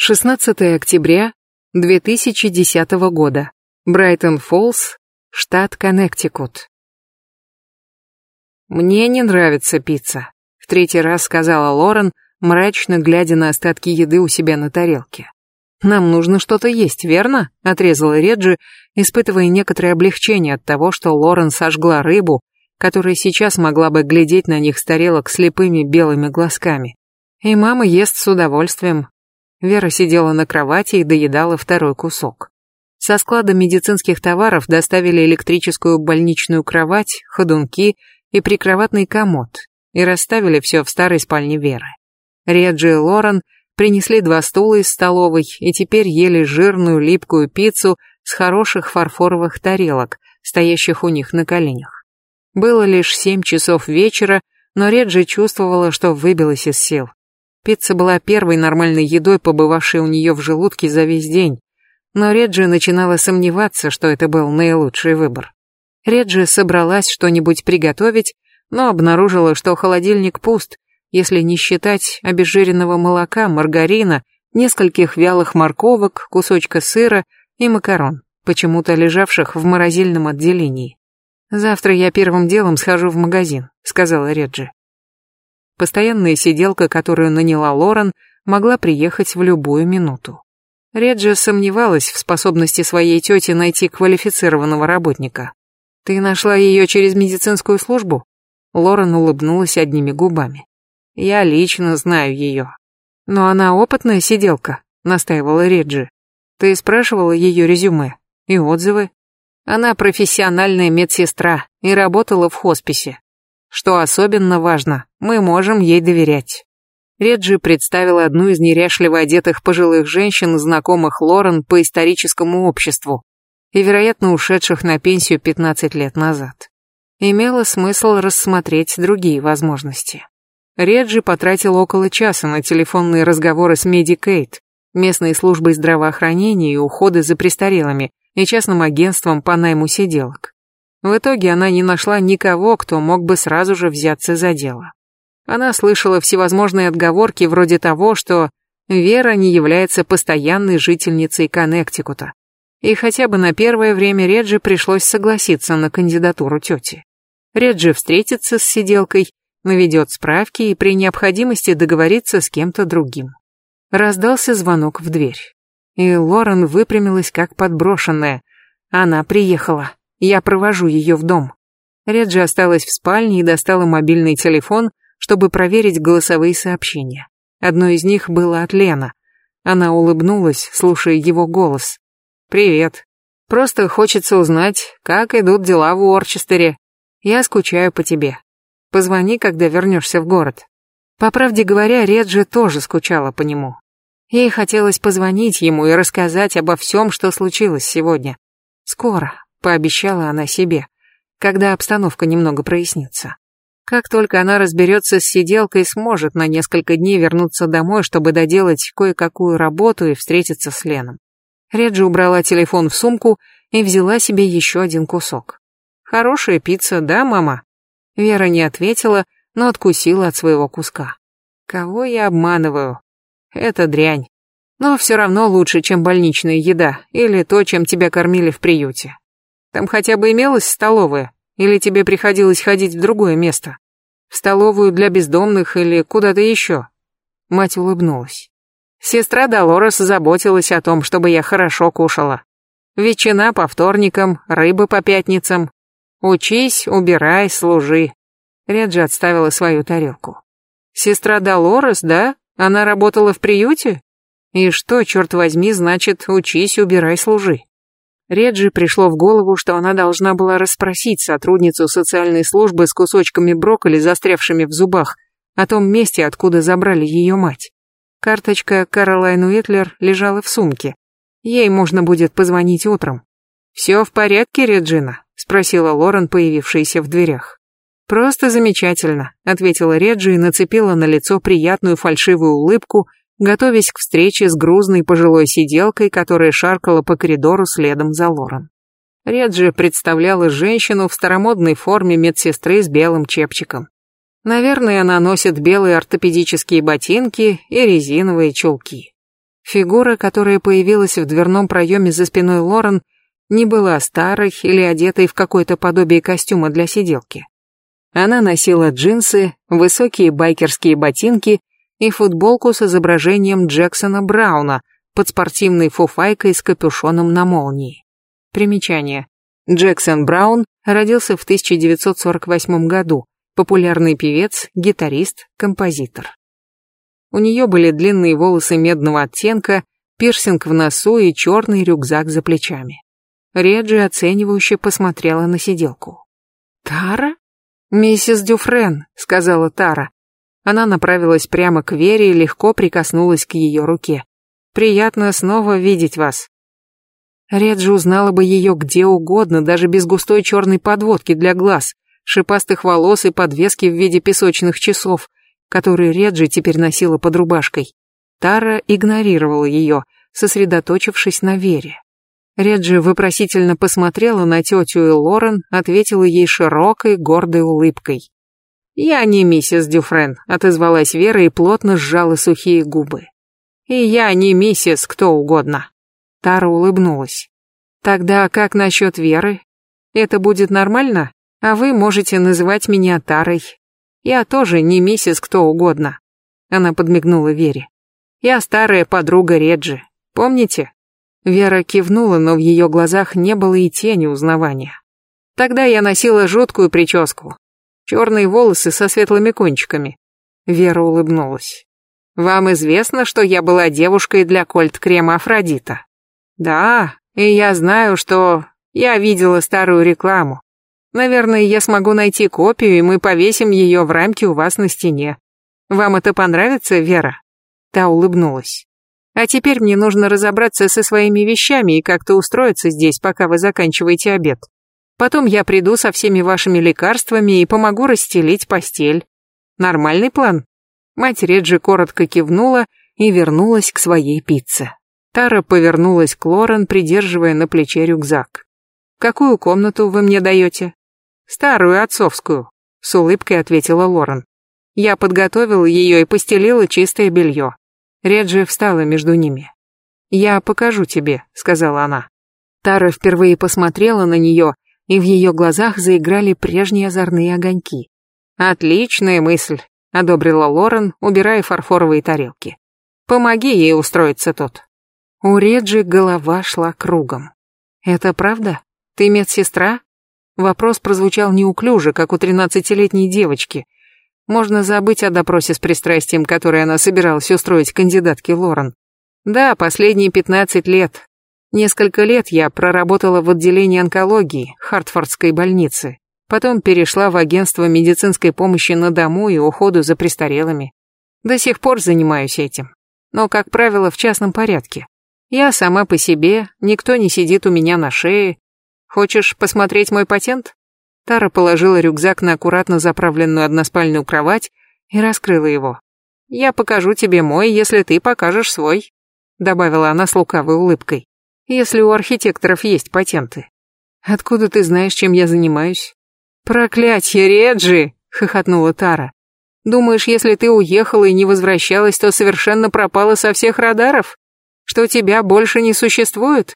16 октября 2010 года. Брайтон-Фоллс, штат Коннектикут. «Мне не нравится пицца», — в третий раз сказала Лорен, мрачно глядя на остатки еды у себя на тарелке. «Нам нужно что-то есть, верно?» — отрезала Реджи, испытывая некоторое облегчение от того, что Лорен сожгла рыбу, которая сейчас могла бы глядеть на них с тарелок слепыми белыми глазками. И мама ест с удовольствием, Вера сидела на кровати и доедала второй кусок. Со склада медицинских товаров доставили электрическую больничную кровать, ходунки и прикроватный комод и расставили все в старой спальне Веры. Реджи и Лорен принесли два стула из столовой и теперь ели жирную липкую пиццу с хороших фарфоровых тарелок, стоящих у них на коленях. Было лишь семь часов вечера, но Реджи чувствовала, что выбилась из сил. Пицца была первой нормальной едой, побывавшей у нее в желудке за весь день, но Реджи начинала сомневаться, что это был наилучший выбор. Реджи собралась что-нибудь приготовить, но обнаружила, что холодильник пуст, если не считать обезжиренного молока, маргарина, нескольких вялых морковок, кусочка сыра и макарон, почему-то лежавших в морозильном отделении. «Завтра я первым делом схожу в магазин», — сказала Реджи. Постоянная сиделка, которую наняла Лорен, могла приехать в любую минуту. Реджи сомневалась в способности своей тети найти квалифицированного работника. «Ты нашла ее через медицинскую службу?» Лорен улыбнулась одними губами. «Я лично знаю ее». «Но она опытная сиделка», — настаивала Реджи. «Ты спрашивала ее резюме и отзывы?» «Она профессиональная медсестра и работала в хосписе. Что особенно важно, мы можем ей доверять. Реджи представила одну из неряшливо одетых пожилых женщин, знакомых Лорен по историческому обществу и, вероятно, ушедших на пенсию 15 лет назад. Имело смысл рассмотреть другие возможности. Реджи потратил около часа на телефонные разговоры с Медикейт, местной службой здравоохранения и ухода за престарелыми и частным агентством по найму сиделок. В итоге она не нашла никого, кто мог бы сразу же взяться за дело. Она слышала всевозможные отговорки вроде того, что Вера не является постоянной жительницей Коннектикута. И хотя бы на первое время Реджи пришлось согласиться на кандидатуру тети. Реджи встретится с сиделкой, наведет справки и при необходимости договорится с кем-то другим. Раздался звонок в дверь. И Лорен выпрямилась как подброшенная. Она приехала. Я провожу ее в дом. Реджи осталась в спальне и достала мобильный телефон, чтобы проверить голосовые сообщения. Одно из них было от Лена. Она улыбнулась, слушая его голос. «Привет. Просто хочется узнать, как идут дела в Уорчестере. Я скучаю по тебе. Позвони, когда вернешься в город». По правде говоря, Реджи тоже скучала по нему. Ей хотелось позвонить ему и рассказать обо всем, что случилось сегодня. Скоро, пообещала она себе, когда обстановка немного прояснится. Как только она разберется с сиделкой, сможет на несколько дней вернуться домой, чтобы доделать кое-какую работу и встретиться с Леном. Реджи убрала телефон в сумку и взяла себе еще один кусок. «Хорошая пицца, да, мама?» Вера не ответила, но откусила от своего куска. «Кого я обманываю? Это дрянь. Но все равно лучше, чем больничная еда или то, чем тебя кормили в приюте. Там хотя бы имелась столовая? Или тебе приходилось ходить в другое место? В столовую для бездомных или куда-то еще?» Мать улыбнулась. Сестра Долорес заботилась о том, чтобы я хорошо кушала. Ветчина по вторникам, рыба по пятницам. Учись, убирай, служи. Реджи отставила свою тарелку. Сестра Долорес, да? Она работала в приюте? И что, черт возьми, значит «учись, убирай, служи»? Реджи пришло в голову, что она должна была расспросить сотрудницу социальной службы с кусочками брокколи, застрявшими в зубах, о том месте, откуда забрали ее мать. Карточка Каролайн Уитлер лежала в сумке. Ей можно будет позвонить утром. «Все в порядке, Реджина?» — спросила Лорен, появившаяся в дверях. «Просто замечательно», — ответила Реджи и нацепила на лицо приятную фальшивую улыбку, готовясь к встрече с грузной пожилой сиделкой, которая шаркала по коридору следом за Лорен. Реджи представляла женщину в старомодной форме медсестры с белым чепчиком. Наверное, она носит белые ортопедические ботинки и резиновые чулки. Фигура, которая появилась в дверном проеме за спиной Лорен, не была старой или одетой в какое-то подобие костюма для сиделки. Она носила джинсы, высокие байкерские ботинки и футболку с изображением Джексона Брауна под спортивной фуфайкой с капюшоном на молнии. Примечание. Джексон Браун родился в 1948 году, популярный певец, гитарист, композитор. У нее были длинные волосы медного оттенка, пирсинг в носу и черный рюкзак за плечами. Реджи оценивающе посмотрела на сиделку. «Тара?» «Миссис Дюфрен», — сказала Тара. Она направилась прямо к Вере и легко прикоснулась к ее руке. «Приятно снова видеть вас». Реджи узнала бы ее где угодно, даже без густой черной подводки для глаз, шипастых волос и подвески в виде песочных часов, которые Реджи теперь носила под рубашкой. Тара игнорировала ее, сосредоточившись на Вере. Реджи вопросительно посмотрела на тетю и Лорен, ответила ей широкой, гордой улыбкой. «Я не миссис Дюфрен», — отозвалась Вера и плотно сжала сухие губы. «И я не миссис кто угодно». Тара улыбнулась. Тогда как насчет Веры? Это будет нормально? А вы можете называть меня Тарой. Я тоже не миссис кто угодно. Она подмигнула Вере. Я старая подруга Реджи. Помните? Вера кивнула, но в ее глазах не было и тени узнавания. Тогда я носила жуткую прическу. Черные волосы со светлыми кончиками. Вера улыбнулась. Вам известно, что я была девушкой для кольт-крема Афродита? Да, и я знаю, что... Я видела старую рекламу. Наверное, я смогу найти копию, и мы повесим ее в рамке у вас на стене. Вам это понравится, Вера?» Та улыбнулась. «А теперь мне нужно разобраться со своими вещами и как-то устроиться здесь, пока вы заканчиваете обед. Потом я приду со всеми вашими лекарствами и помогу расстелить постель. Нормальный план?» Мать Реджи коротко кивнула и вернулась к своей пицце. Тара повернулась к Лорен, придерживая на плече рюкзак. «Какую комнату вы мне даете?» «Старую отцовскую», — с улыбкой ответила Лорен. Я подготовила ее и постелила чистое белье. Реджи встала между ними. «Я покажу тебе», — сказала она. Тара впервые посмотрела на нее, и в ее глазах заиграли прежние озорные огоньки. «Отличная мысль», — одобрила Лорен, убирая фарфоровые тарелки. «Помоги ей устроиться тут». У Реджи голова шла кругом. «Это правда? Ты медсестра?» Вопрос прозвучал неуклюже, как у тринадцатилетней девочки. Можно забыть о допросе с пристрастием, который она собиралась устроить кандидатке Лорен. Да, последние пятнадцать лет. Несколько лет я проработала в отделении онкологии Хартфордской больницы. Потом перешла в агентство медицинской помощи на дому и уходу за престарелыми. До сих пор занимаюсь этим. Но, как правило, в частном порядке. Я сама по себе, никто не сидит у меня на шее. Хочешь посмотреть мой патент? Тара положила рюкзак на аккуратно заправленную односпальную кровать и раскрыла его. Я покажу тебе мой, если ты покажешь свой, добавила она с лукавой улыбкой. Если у архитекторов есть патенты. Откуда ты знаешь, чем я занимаюсь? Проклятье, Реджи, хохотнула Тара. Думаешь, если ты уехала и не возвращалась, то совершенно пропала со всех радаров? Что тебя больше не существует?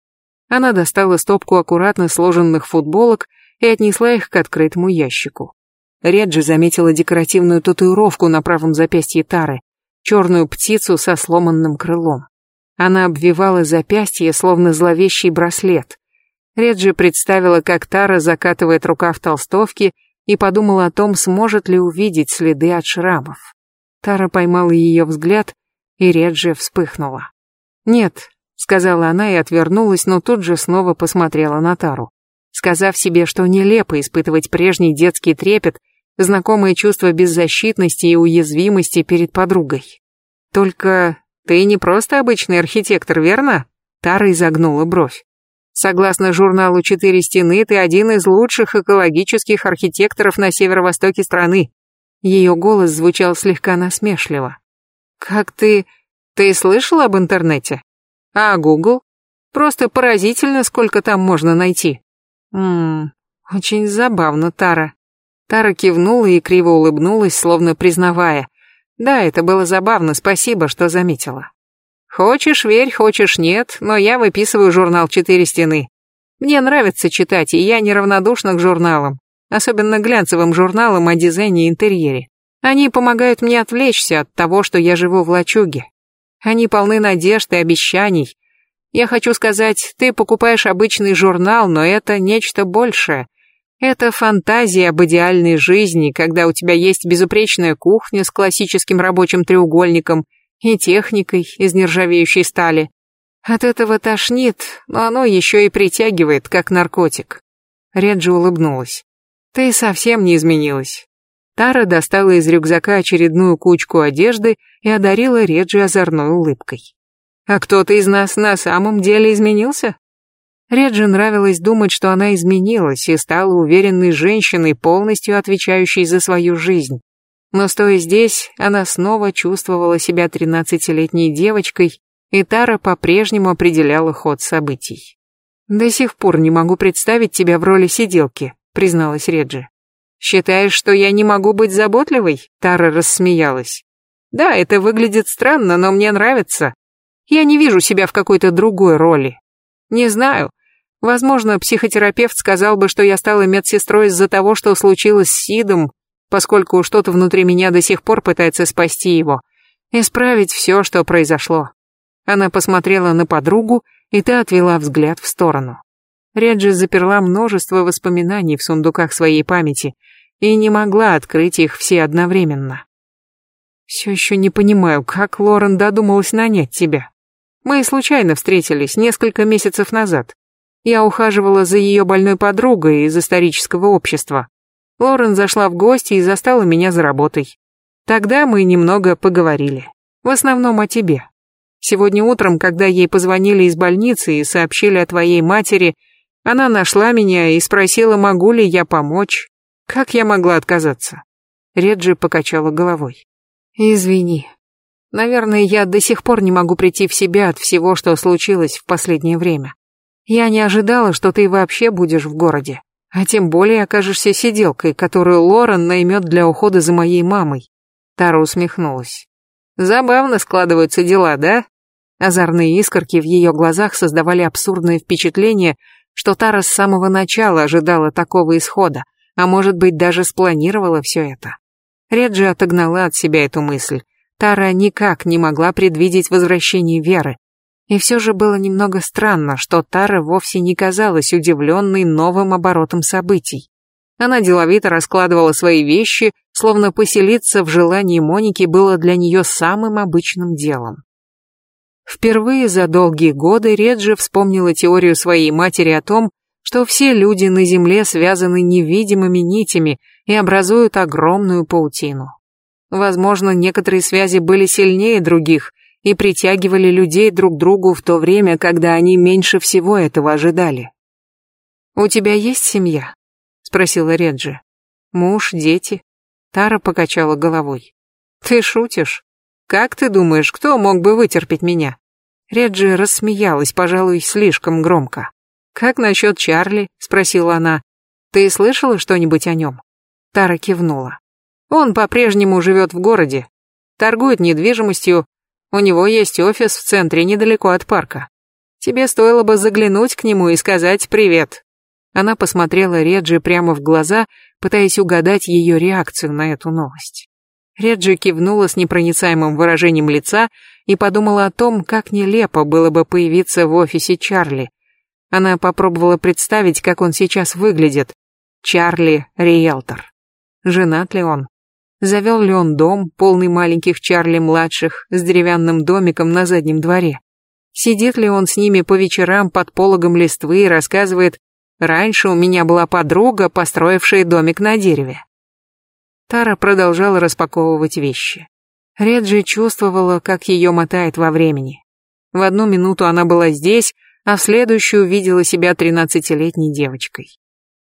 Она достала стопку аккуратно сложенных футболок и отнесла их к открытому ящику. Реджи заметила декоративную татуировку на правом запястье Тары, черную птицу со сломанным крылом. Она обвивала запястье, словно зловещий браслет. Реджи представила, как Тара закатывает рукав толстовки и подумала о том, сможет ли увидеть следы от шрамов. Тара поймала ее взгляд, и Реджи вспыхнула. «Нет», — сказала она и отвернулась, но тут же снова посмотрела на Тару. Сказав себе, что нелепо испытывать прежний детский трепет, знакомое чувство беззащитности и уязвимости перед подругой. «Только ты не просто обычный архитектор, верно?» Тара изогнула бровь. Согласно журналу «Четыре стены», ты один из лучших экологических архитекторов на северо-востоке страны. Ее голос звучал слегка насмешливо. «Как ты...» Ты слышал об интернете? А Google? Просто поразительно, сколько там можно найти. Ммм, очень забавно, Тара. Тара кивнула и криво улыбнулась, словно признавая. Да, это было забавно, спасибо, что заметила. Хочешь верь, хочешь нет, но я выписываю журнал «Четыре стены». Мне нравится читать, и я неравнодушна к журналам, особенно глянцевым журналам о дизайне и интерьере. Они помогают мне отвлечься от того, что я живу в лачуге. Они полны надежд и обещаний. Я хочу сказать, ты покупаешь обычный журнал, но это нечто большее. Это фантазия об идеальной жизни, когда у тебя есть безупречная кухня с классическим рабочим треугольником – и техникой из нержавеющей стали. От этого тошнит, но оно еще и притягивает, как наркотик. Реджи улыбнулась. Ты совсем не изменилась. Тара достала из рюкзака очередную кучку одежды и одарила Реджи озорной улыбкой. А кто-то из нас на самом деле изменился? Реджи нравилось думать, что она изменилась и стала уверенной женщиной, полностью отвечающей за свою жизнь. Но стоя здесь, она снова чувствовала себя тринадцатилетней девочкой, и Тара по-прежнему определяла ход событий. «До сих пор не могу представить тебя в роли сиделки», — призналась Реджи. «Считаешь, что я не могу быть заботливой?» Тара рассмеялась. «Да, это выглядит странно, но мне нравится. Я не вижу себя в какой-то другой роли. Не знаю. Возможно, психотерапевт сказал бы, что я стала медсестрой из-за того, что случилось с Сидом, поскольку что-то внутри меня до сих пор пытается спасти его, исправить все, что произошло. Она посмотрела на подругу, и та отвела взгляд в сторону. Реджи заперла множество воспоминаний в сундуках своей памяти и не могла открыть их все одновременно. «Все еще не понимаю, как Лорен додумалась нанять тебя. Мы случайно встретились несколько месяцев назад. Я ухаживала за ее больной подругой из исторического общества. Лорен зашла в гости и застала меня за работой. Тогда мы немного поговорили. В основном о тебе. Сегодня утром, когда ей позвонили из больницы и сообщили о твоей матери, она нашла меня и спросила, могу ли я помочь. Как я могла отказаться? Реджи покачала головой. Извини. Наверное, я до сих пор не могу прийти в себя от всего, что случилось в последнее время. Я не ожидала, что ты вообще будешь в городе. А тем более окажешься сиделкой, которую Лорен наймет для ухода за моей мамой. Тара усмехнулась. Забавно складываются дела, да? Озорные искорки в ее глазах создавали абсурдное впечатление, что Тара с самого начала ожидала такого исхода, а может быть даже спланировала все это. Реджи отогнала от себя эту мысль. Тара никак не могла предвидеть возвращение Веры, и все же было немного странно, что Тара вовсе не казалась удивленной новым оборотом событий. Она деловито раскладывала свои вещи, словно поселиться в желании Моники было для нее самым обычным делом. Впервые за долгие годы Реджи вспомнила теорию своей матери о том, что все люди на Земле связаны невидимыми нитями и образуют огромную паутину. Возможно, некоторые связи были сильнее других, и притягивали людей друг к другу в то время, когда они меньше всего этого ожидали. «У тебя есть семья?» — спросила Реджи. «Муж, дети?» Тара покачала головой. «Ты шутишь? Как ты думаешь, кто мог бы вытерпеть меня?» Реджи рассмеялась, пожалуй, слишком громко. «Как насчет Чарли?» — спросила она. «Ты слышала что-нибудь о нем?» Тара кивнула. «Он по-прежнему живет в городе, торгует недвижимостью, у него есть офис в центре, недалеко от парка. Тебе стоило бы заглянуть к нему и сказать привет». Она посмотрела Реджи прямо в глаза, пытаясь угадать ее реакцию на эту новость. Реджи кивнула с непроницаемым выражением лица и подумала о том, как нелепо было бы появиться в офисе Чарли. Она попробовала представить, как он сейчас выглядит. Чарли — риэлтор. Женат ли он? Завел ли он дом, полный маленьких Чарли-младших, с деревянным домиком на заднем дворе? Сидит ли он с ними по вечерам под пологом листвы и рассказывает «Раньше у меня была подруга, построившая домик на дереве». Тара продолжала распаковывать вещи. Реджи чувствовала, как ее мотает во времени. В одну минуту она была здесь, а в следующую видела себя тринадцатилетней девочкой.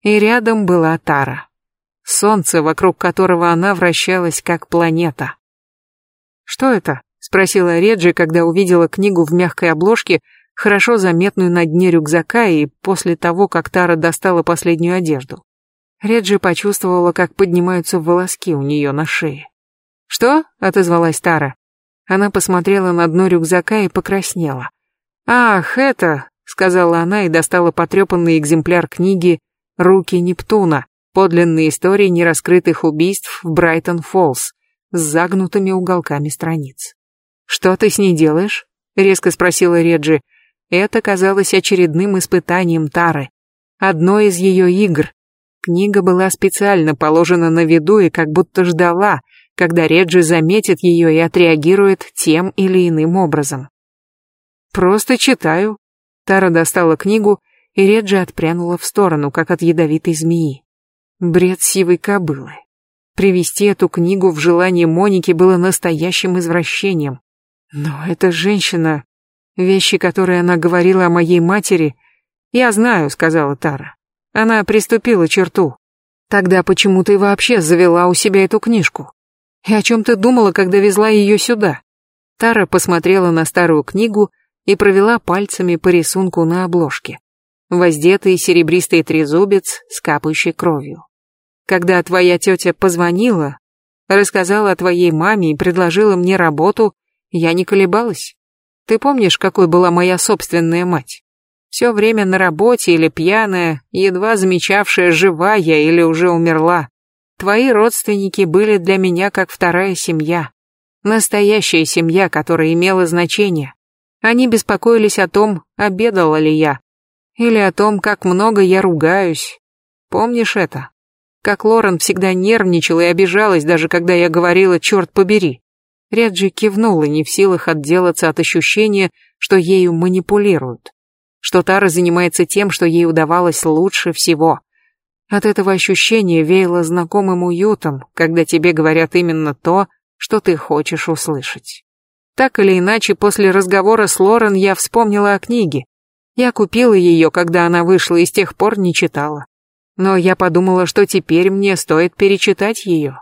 И рядом была Тара солнце, вокруг которого она вращалась как планета. «Что это?» — спросила Реджи, когда увидела книгу в мягкой обложке, хорошо заметную на дне рюкзака и после того, как Тара достала последнюю одежду. Реджи почувствовала, как поднимаются волоски у нее на шее. «Что?» — отозвалась Тара. Она посмотрела на дно рюкзака и покраснела. «Ах, это...» — сказала она и достала потрепанный экземпляр книги «Руки Нептуна. Подлинные истории нераскрытых убийств в Брайтон-Фоллс» с загнутыми уголками страниц. «Что ты с ней делаешь?» — резко спросила Реджи. Это казалось очередным испытанием Тары. Одной из ее игр. Книга была специально положена на виду и как будто ждала, когда Реджи заметит ее и отреагирует тем или иным образом. «Просто читаю». Тара достала книгу, и Реджи отпрянула в сторону, как от ядовитой змеи. Бред сивой кобылы. Привести эту книгу в желание Моники было настоящим извращением. Но эта женщина... Вещи, которые она говорила о моей матери... Я знаю, сказала Тара. Она приступила черту. Тогда почему ты вообще завела у себя эту книжку? И о чем ты думала, когда везла ее сюда? Тара посмотрела на старую книгу и провела пальцами по рисунку на обложке. Воздетый серебристый трезубец с капающей кровью. Когда твоя тетя позвонила, рассказала о твоей маме и предложила мне работу, я не колебалась. Ты помнишь, какой была моя собственная мать? Все время на работе или пьяная, едва замечавшая, жива я или уже умерла. Твои родственники были для меня как вторая семья. Настоящая семья, которая имела значение. Они беспокоились о том, обедала ли я. Или о том, как много я ругаюсь. Помнишь это? Как Лорен всегда нервничала и обижалась, даже когда я говорила «черт побери». Реджи кивнула, не в силах отделаться от ощущения, что ею манипулируют. Что Тара занимается тем, что ей удавалось лучше всего. От этого ощущения веяло знакомым уютом, когда тебе говорят именно то, что ты хочешь услышать. Так или иначе, после разговора с Лорен я вспомнила о книге. Я купила ее, когда она вышла, и с тех пор не читала. Но я подумала, что теперь мне стоит перечитать ее.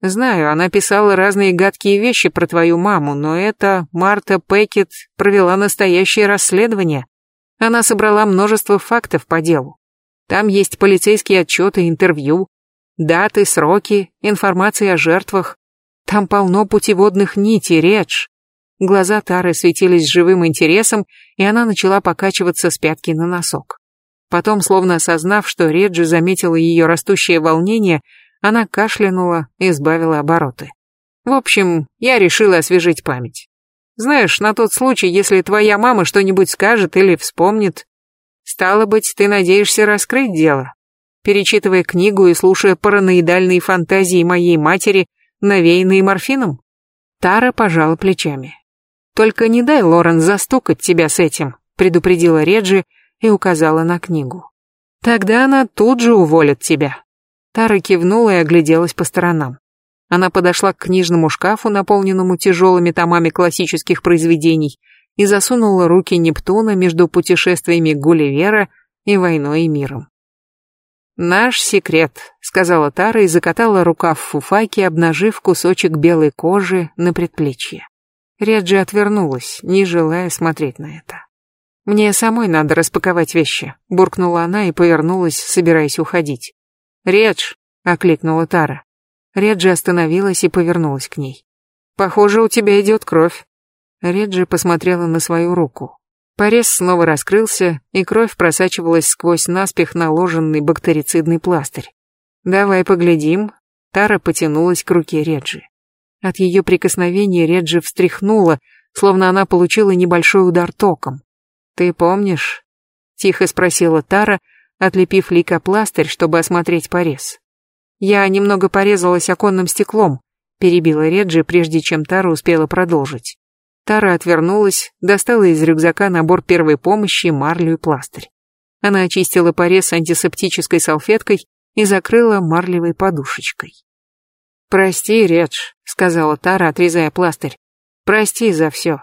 Знаю, она писала разные гадкие вещи про твою маму, но это Марта Пекет провела настоящее расследование. Она собрала множество фактов по делу. Там есть полицейские отчеты, интервью, даты, сроки, информация о жертвах. Там полно путеводных нитей, Редж. Глаза Тары светились живым интересом, и она начала покачиваться с пятки на носок. Потом, словно осознав, что Реджи заметила ее растущее волнение, она кашлянула и сбавила обороты. В общем, я решила освежить память. Знаешь, на тот случай, если твоя мама что-нибудь скажет или вспомнит, Стало быть, ты надеешься раскрыть дело? Перечитывая книгу и слушая параноидальные фантазии моей матери, навеянные морфином? Тара пожала плечами. Только не дай Лорен застукать тебя с этим, предупредила Реджи и указала на книгу. Тогда она тут же уволит тебя. Тара кивнула и огляделась по сторонам. Она подошла к книжному шкафу, наполненному тяжелыми томами классических произведений, и засунула руки Нептуна между путешествиями Гулливера и войной и миром. «Наш секрет», — сказала Тара и закатала рукав фуфайки, обнажив кусочек белой кожи на предплечье. Реджи отвернулась, не желая смотреть на это. «Мне самой надо распаковать вещи», — буркнула она и повернулась, собираясь уходить. «Редж», — окликнула Тара. Реджи остановилась и повернулась к ней. «Похоже, у тебя идет кровь». Реджи посмотрела на свою руку. Порез снова раскрылся, и кровь просачивалась сквозь наспех наложенный бактерицидный пластырь. «Давай поглядим». Тара потянулась к руке Реджи. От ее прикосновения Реджи встряхнула, словно она получила небольшой удар током. «Ты помнишь?» — тихо спросила Тара, отлепив лейкопластырь, чтобы осмотреть порез. «Я немного порезалась оконным стеклом», — перебила Реджи, прежде чем Тара успела продолжить. Тара отвернулась, достала из рюкзака набор первой помощи, марлю и пластырь. Она очистила порез антисептической салфеткой и закрыла марлевой подушечкой. «Прости, Редж», — сказала Тара, отрезая пластырь. «Прости за все».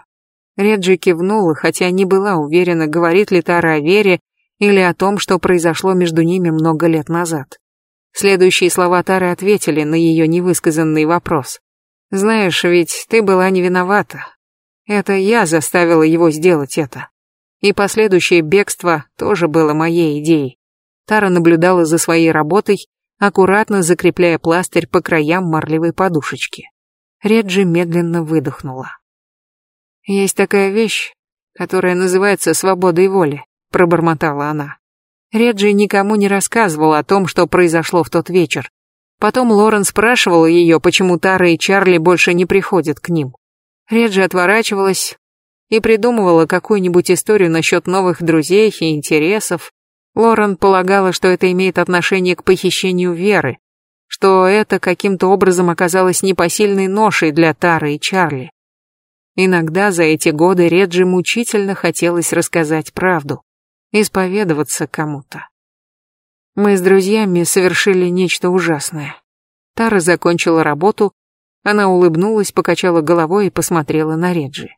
Реджи кивнула, хотя не была уверена, говорит ли Тара о Вере или о том, что произошло между ними много лет назад. Следующие слова Тары ответили на ее невысказанный вопрос. «Знаешь, ведь ты была не виновата, это я заставила его сделать это. И последующее бегство тоже было моей идеей. Тара наблюдала за своей работой, аккуратно закрепляя пластырь по краям марлевой подушечки. Реджи медленно выдохнула. Есть такая вещь, которая называется свободой воли, пробормотала она. Реджи никому не рассказывал о том, что произошло в тот вечер. Потом Лорен спрашивала ее, почему Тара и Чарли больше не приходят к ним. Реджи отворачивалась и придумывала какую-нибудь историю насчет новых друзей и интересов. Лорен полагала, что это имеет отношение к похищению Веры, что это каким-то образом оказалось непосильной ношей для Тары и Чарли. Иногда за эти годы Реджи мучительно хотелось рассказать правду, исповедоваться кому-то. Мы с друзьями совершили нечто ужасное. Тара закончила работу, она улыбнулась, покачала головой и посмотрела на Реджи.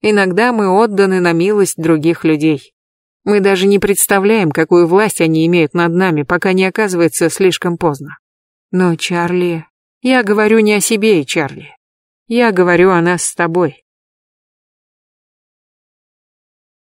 Иногда мы отданы на милость других людей. Мы даже не представляем, какую власть они имеют над нами, пока не оказывается слишком поздно. Но, Чарли, я говорю не о себе и Чарли. Я говорю о нас с тобой.